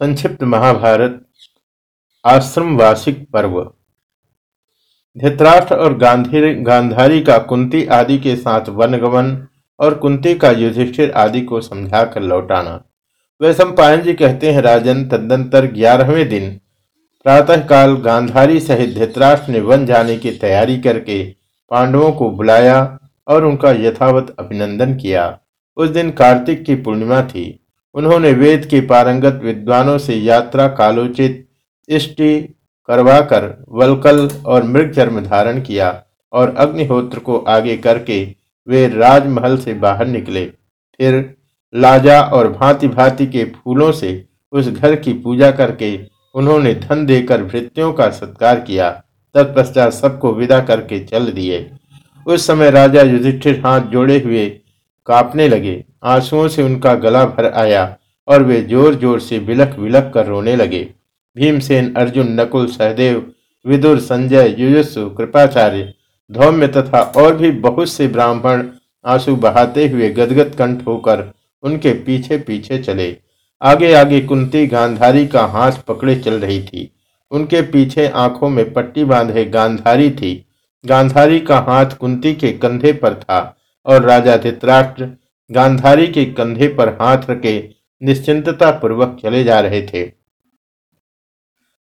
संक्षिप्त महाभारत आश्रम वार्षिक पर्व। धृतराष्ट्र और गांधी, गांधारी का कुंती आदि के साथ वनगमन और कुंती का युधिष्ठिर आदि को समझाकर लौटाना। वैश्व पायन जी कहते हैं, राजन, तदंतर ग्यारहवें दिन। प्रातःकाल गांधारी सहित धृतराष्ट्र ने वन जाने की तैयारी करके पांडवों को बुलाया और उनका यथावत अभिनंदन किया। उस दिन कार्तिक की पूर्णिमा थी। उन्होंने वेद के पारंगत विद्वानों से यात्रा कालोचित, इष्टि करवाकर वलकल और मृग जन्म धारण किया और अग्निहोत्र को आगे करके वे राजमहल से बाहर निकले। फिर लाजा और भांति भांति के फूलों से उस घर की पूजा करके उन्होंने धन देकर भृत्यों का सत्कार किया। तत्पश्चात सबको विदा करके चल दिए। उस समय राजा युधिष्ठिर हाथ जोड़े हुए कांपने लगे। आंसुओं से उनका गला भर आया और वे ज़ोर ज़ोर से बिलख बिलख कर रोने लगे। भीमसेन, अर्जुन, नकुल, सहदेव, विदुर, संजय युजस्सु कृपाचार्य, धौम्य तथा और भी बहुत से ब्राह्मण आँसू बहाते हुए गदगद कंठ होकर उनके पीछे पीछे चले। आगे आगे कुंती गांधारी का हाथ पकड़े चल रही थी। उनके पीछे आँखों में पट्टी बांधे गांधारी थी। गांधारी का हाथ कुंती के कंधे पर था और राजा धित्राष्ट्र गांधारी के कंधे पर हाथ रखे निश्चिंतता पूर्वक चले जा रहे थे।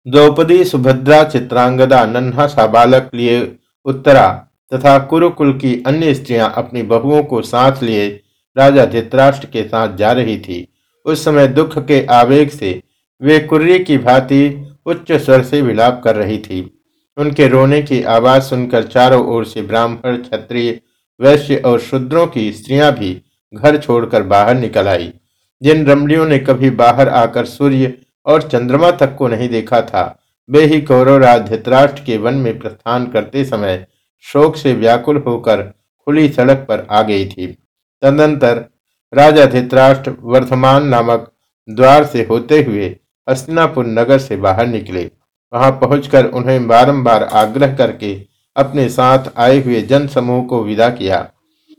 द्रौपदी, सुभद्रा, चित्रांगदा, नन्हा सा बालक लिए उत्तरा तथा कुरुकुल की अन्य स्त्रियाँ अपनी बहुओं को साथ लिए राजा धित्राष्ट्र के साथ जा रही थी। उस समय दुख के आवेग से वे कुर्री की भांति उच्च स्वर से विलाप कर रही थी। उनके रोने की आवाज़ सुनकर चारों ओर से ब्राह्मण, क्षत्रिय, वैश्य और शूद्रों की स्त्रियाँ भी घर छोड़कर बाहर निकल आई। जिन रमणियों ने कभी बाहर आकर सूर्य और चंद्रमा तक को नहीं देखा था, वे ही कौरवराज धृतराष्ट्र के वन में प्रस्थान करते समय शोक से व्याकुल होकर खुली सड़क पर आ गई थी। तदनंतर राजा धृतराष्ट्र वर्धमान नामक द्वार से होते हुए हस्तिनापुर नगर से बाहर निकले। वहाँ पहुंचकर उन्हें बारंबार आग्रह करके अपने साथ आए हुए जन समूह को विदा किया।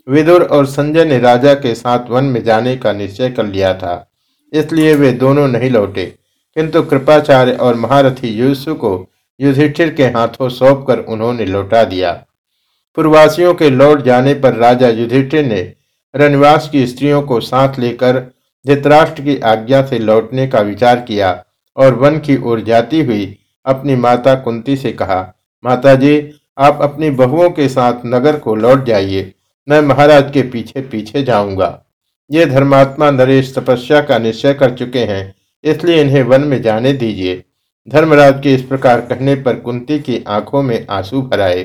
विदुर और संजय ने राजा के साथ वन में जाने का निश्चय कर लिया था। इसलिए वे दोनों नहीं लौटे। किंतु कृपाचार्य और महारथी यूसु को युधिष्ठिर के हाथों सौंपकर उन्होंने लौटा दिया। पूर्वासियों के लौट जाने पर राजा युधिष्ठिर ने रनिवास की स्त्रियों को साथ लेकर धृतराष्ट्र की आज्ञा से लौटने का विचार किया और वन की ओर जाती हुई अपनी माता कुंती से कहा माता जी आप अपनी बहुओं के साथ नगर को लौट जाइए। मैं महाराज के पीछे पीछे जाऊँगा। ये धर्मात्मा नरेश तपस्या का निश्चय कर चुके हैं, इसलिए इन्हें वन में जाने दीजिए। धर्मराज के इस प्रकार कहने पर कुंती की आँखों में आँसू भराए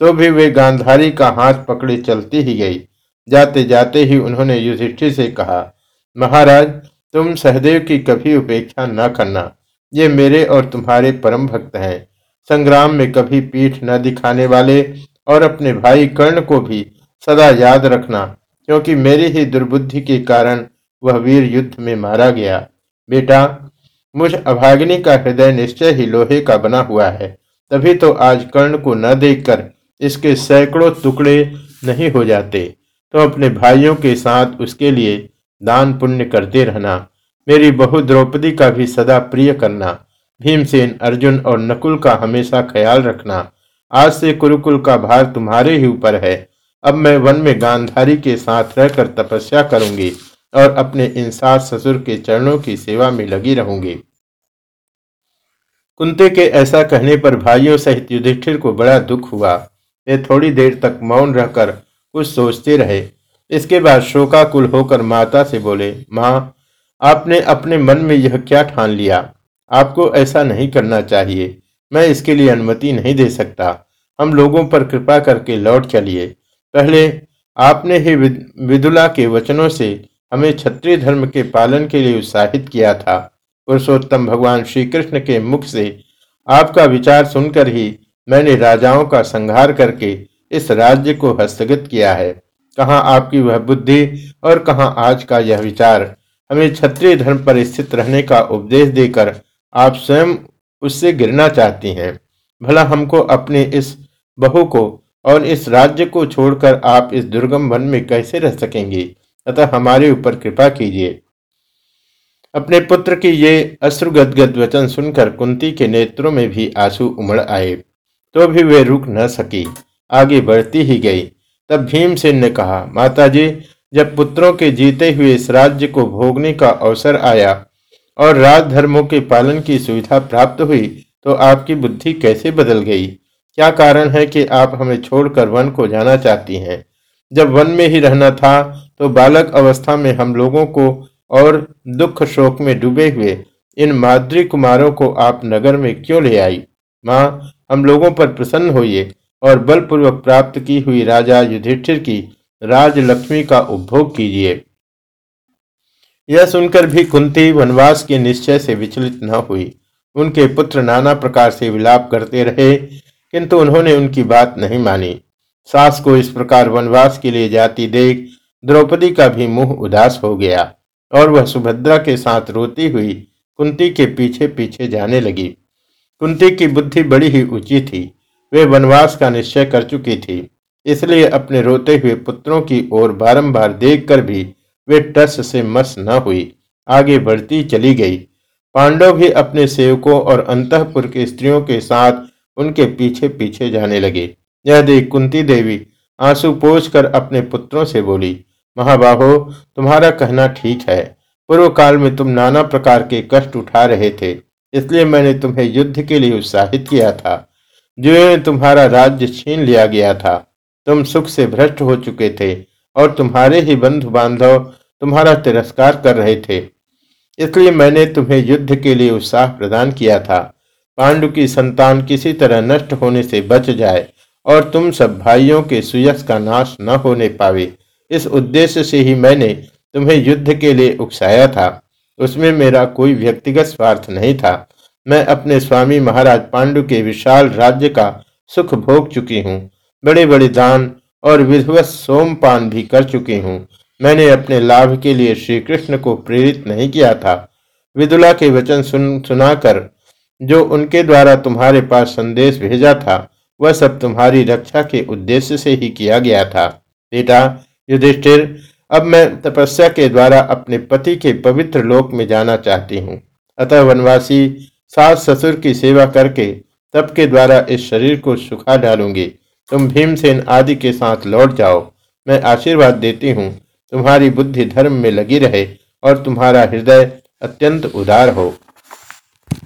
तो भी वे गांधारी का हाथ पकड़े चलती ही गई। जाते जाते ही उन्होंने युधिष्ठिर से कहा, महाराज, तुम सहदेव की कभी उपेक्षा न करना। ये मेरे और तुम्हारे परम भक्त हैं। संग्राम में कभी पीठ न दिखाने वाले और अपने भाई कर्ण को भी सदा याद रखना, क्योंकि मेरी ही दुर्बुद्धि के कारण वह वीर युद्ध में मारा गया। बेटा, मुझ अभागिनी का हृदय निश्चय ही लोहे का बना हुआ है, तभी तो आज कर्ण को न देखकर इसके सैकड़ों टुकड़े नहीं हो जाते। तो अपने भाइयों के साथ उसके लिए दान पुण्य करते रहना, मेरी बहु द्रौपदी का भी सदा प्रिय करना, भीमसेन, अर्जुन और नकुल का हमेशा ख्याल रखना। आज से कुरुकुल का भार तुम्हारे ही ऊपर है अब मैं वन में गांधारी के साथ रहकर तपस्या करूँगी और अपने इंसार ससुर के चरणों की सेवा में लगी रहूँगी। कुंते के ऐसा कहने पर भाइयों सहित युधिष्ठिर को बड़ा दुख हुआ। वे थोड़ी देर तक मौन रहकर कुछ सोचते रहे। इसके बाद शोकाकुल होकर माता से बोले, माँ, आपने अपने मन में यह क्या ठान लिया? आपको ऐसा नहीं करना चाहिए। मैं इसके लिए अनुमति नहीं दे सकता। हम लोगों पर कृपा करके लौट चलिए। पहले आपने ही विदुला के वचनों से हमें क्षत्रिय धर्म के पालन के लिए उत्साहित किया था। पुरुषोत्तम भगवान श्री कृष्ण के मुख से आपका विचार सुनकर ही मैंने राजाओं का संहार करके इस राज्य को हस्तगत किया है। कहाँ आपकी वह बुद्धि और कहाँ आज का यह विचार हमें क्षत्रिय धर्म पर स्थित रहने का उपदेश देकर आप स्वयं उससे गिरना चाहती हैं। भला हमको अपने इस बहू को और इस राज्य को छोड़कर आप इस दुर्गम वन में कैसे रह सकेंगे? अतः हमारे ऊपर कृपा कीजिए। अपने पुत्र की ये अश्रुगदगद वचन सुनकर कुंती के नेत्रों में भी आँसू उमड़ आए तो भी वे रुक न सकी। आगे बढ़ती ही गई। तब भीमसेन ने कहा, माताजी, जब पुत्रों के जीते हुए इस राज्य को भोगने का अवसर आया और राजधर्मों के पालन की सुविधा प्राप्त हुई तो आपकी बुद्धि कैसे बदल गई? क्या कारण है कि आप हमें छोड़कर वन को जाना चाहती हैं? जब वन में ही रहना था तो बालक अवस्था में हम लोगों को और दुख शोक में डूबे हुए इन माद्री कुमारों को आप नगर में क्यों ले आई? माँ, हम लोगों पर प्रसन्न होइए और बलपूर्वक प्राप्त की हुई राजा युधिष्ठिर की राजलक्ष्मी का उपभोग कीजिए। यह सुनकर भी कुंती वनवास के निश्चय से विचलित न हुई। उनके पुत्र नाना प्रकार से विलाप करते रहे किंतु उन्होंने उनकी बात नहीं मानी। सास को इस प्रकार वनवास के लिए जाती देख द्रौपदी का भी मुँह उदास हो गया और वह सुभद्रा के साथ रोती हुई कुंती के पीछे पीछे जाने लगी। कुंती की बुद्धि बड़ी ही ऊँची थी। वे वनवास का निश्चय कर चुकी थी। इसलिए अपने रोते हुए पुत्रों की ओर बारंबार देखकर भी वे टस से मस न हुई। आगे बढ़ती चली गई। पांडव भी अपने सेवकों और अंतपुर के स्त्रियों के साथ उनके पीछे पीछे जाने लगे। यह देख कुंती देवी आँसू पोछ कर अपने पुत्रों से बोली, महाबाहो, तुम्हारा कहना ठीक है। पूर्व काल में तुम नाना प्रकार के कष्ट उठा रहे थे, इसलिए मैंने तुम्हें युद्ध के लिए उत्साहित किया था जो तुम्हारा राज्य छीन लिया गया था। तुम सुख से भ्रष्ट हो चुके थे और तुम्हारे ही बंधु बांधव तुम्हारा तिरस्कार कर रहे थे। इसलिए मैंने तुम्हें युद्ध के लिए उत्साह प्रदान किया था। पांडु की संतान किसी तरह नष्ट होने से बच जाए और तुम सब भाइयों के सुयस का नाश न होने पावे। इस उद्देश्य से ही मैंने तुम्हें युद्ध के लिए उकसाया था। उसमें मेरा कोई व्यक्तिगत स्वार्थ नहीं था। मैं अपने स्वामी महाराज पांडु के विशाल राज्य का सुख भोग चुकी हूँ। बड़े बड़े दान और विधवत सोमपान भी कर चुकी हूँ। मैंने अपने लाभ के लिए श्री कृष्ण को प्रेरित नहीं किया था। विदुला के वचन सुन सुनाकर जो उनके द्वारा तुम्हारे पास संदेश भेजा था, वह सब तुम्हारी रक्षा के उद्देश्य से ही किया गया था। बेटा, युधिष्ठिर, अब मैं तपस्या के द्वारा अपने पति के पवित्र लोक में जाना चाहती हूँ। अतः वनवासी, सास ससुर की सेवा करके तप के द्वारा इस शरीर को सुखा डालूँगी। तुम भीमसेन आदि के साथ लौट जाओ। मैं आशीर्वाद देती हूँ, तुम्हारी बुद्धि धर्म में लगी रहे और तुम्हारा हृदय अत्यंत उदार हो।